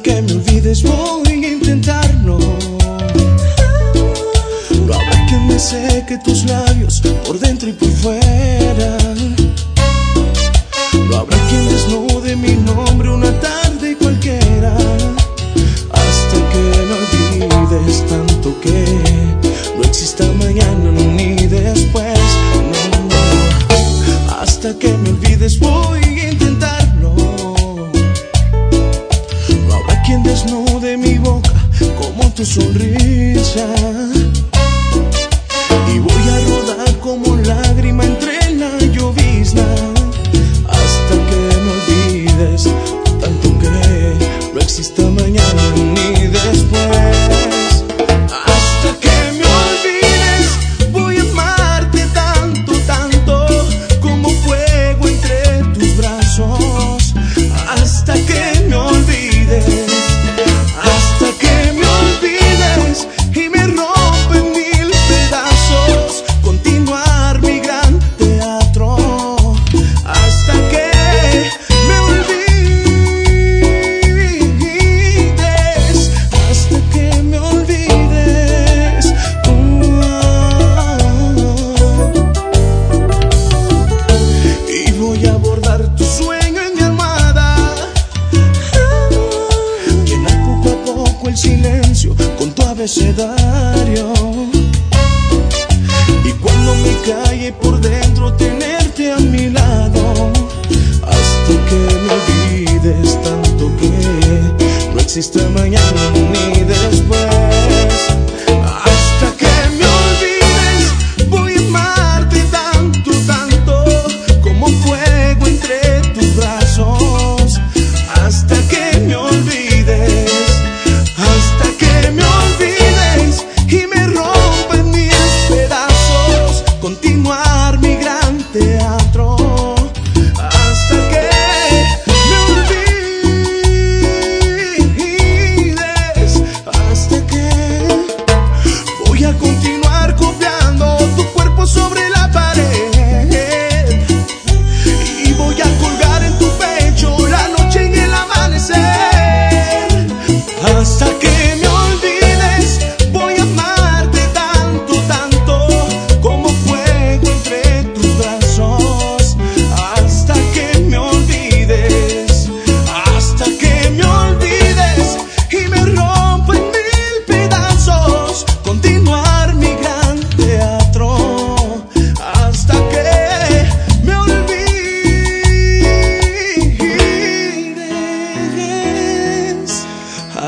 que me olvides voy a intentarlo. No habrá que me seque tus labios por dentro y por fuera. No habrá quien desnude mi nombre una tarde y cualquiera. sonrisa. abecedario. Y cuando mi calle por dentro tiene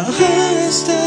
arresté